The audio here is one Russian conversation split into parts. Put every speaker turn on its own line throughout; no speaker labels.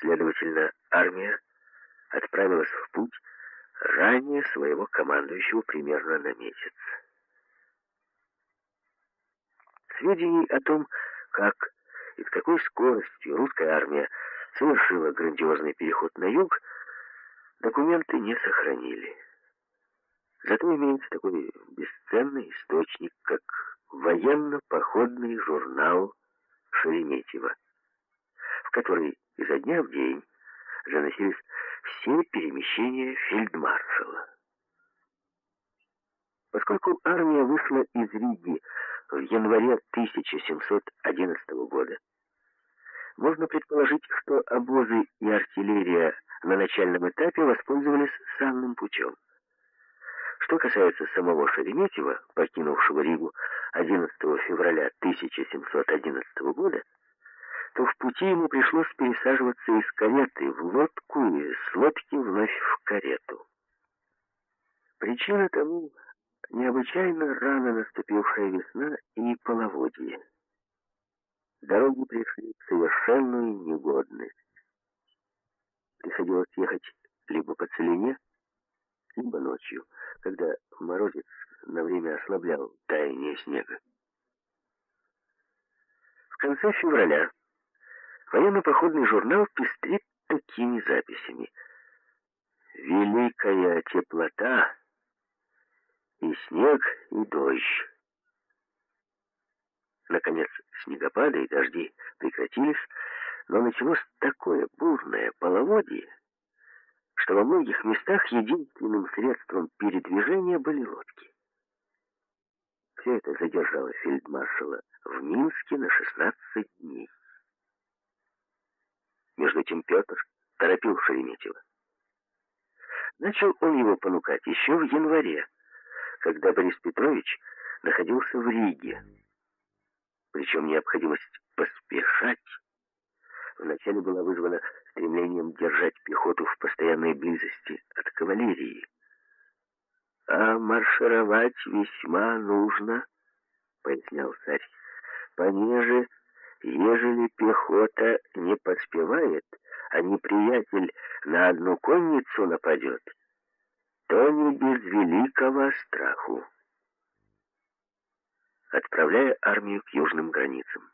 Следовательно, армия отправилась в путь ранее своего командующего примерно на месяц. Сведений о том, как и с какой скоростью русская армия совершила грандиозный переход на юг, документы не сохранили. Зато имеется такой бесценный источник, как военно-походный журнал Шереметьева, в который изо дня в день заносились все перемещения фельдмаршала. Поскольку армия вышла из Риги в январе 1711 года, можно предположить, что обозы и артиллерия на начальном этапе воспользовались санным путем. Что касается самого Шереметьева, покинувшего Ригу 11 февраля 1711 года, пути ему пришлось пересаживаться из кареты в лодку и с лодки вновь в карету. Причина тому необычайно рано наступившая весна и половодье. Дороги пришли в совершенную негодность. Приходилось ехать либо по целине, либо ночью, когда морозец на время ослаблял таяние снега. В конце февраля военно-походный журнал пестрит такими записями. «Великая теплота и снег, и дождь». Наконец, снегопады и дожди прекратились, но началось такое бурное половодье, что во многих местах единственным средством передвижения были лодки. Все это задержало фельдмаршала в Минске на 16 дней. Между тем Петр торопил Шереметьева. Начал он его понукать еще в январе, когда Борис Петрович находился в Риге. Причем необходимость поспешать вначале была вызвана стремлением держать пехоту в постоянной близости от кавалерии. «А маршировать весьма нужно», — пояснял царь, — «понеже, ежели пехота не поспевает, а неприятель на одну конницу нападет, то не без великого страху» отправляя армию к южным границам.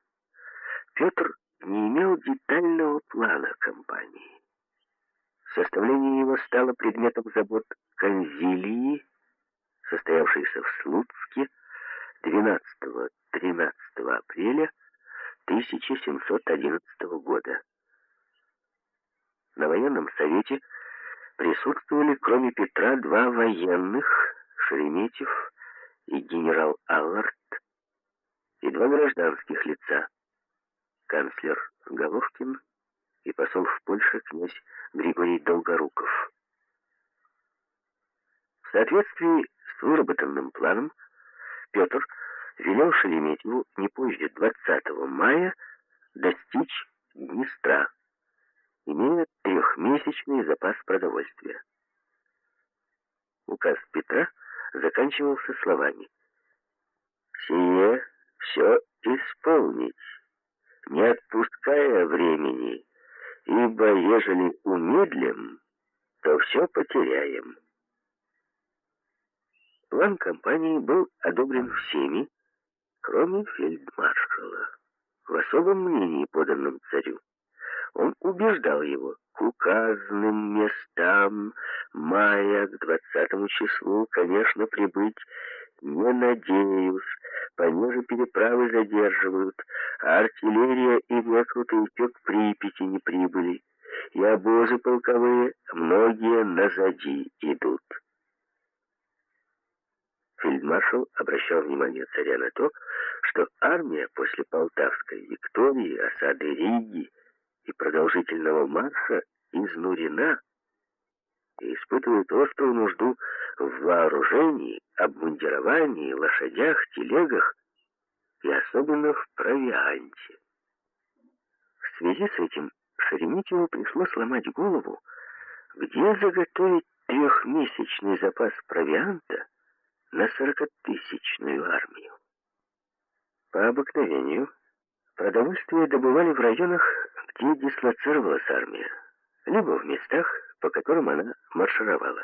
Петр не имел детального плана кампании. Составление его стало предметом забот конзилии, состоявшейся в Слуцке 12-13 апреля 1711 года. На военном совете присутствовали, кроме Петра, два военных, Шереметьев и генерал Аллард, и два гражданских лица, канцлер Головкин и посол в Польше князь Григорий Долгоруков. В соответствии с выработанным планом Петр велел Шереметьеву не позже 20 мая достичь Днестра, имея трехмесячный запас продовольствия. Указ Петра заканчивался словами «Сие все исполнить» не отпуская времени, ибо ежели умедлим, то все потеряем. План кампании был одобрен всеми, кроме фельдмаршала. В особом мнении, поданном царю, он убеждал его к указанным местам мая к двадцатому числу, конечно, прибыть не надеюсь, понеже переправы задерживают, а артиллерия и рекруты еще к Припяти не прибыли, и обозы полковые многие назади идут. Фельдмаршал обращал внимание царя на то, что армия после Полтавской Виктории, осады Риги и продолжительного марша изнурена и испытывает острую нужду в вооружении, обмундировании, лошадях, телегах и особенно в провианте. В связи с этим Шереметьеву пришлось сломать голову, где заготовить трехмесячный запас провианта на сорокатысячную армию. По обыкновению продовольствие добывали в районах, где дислоцировалась армия, либо в местах, по которым она маршировала.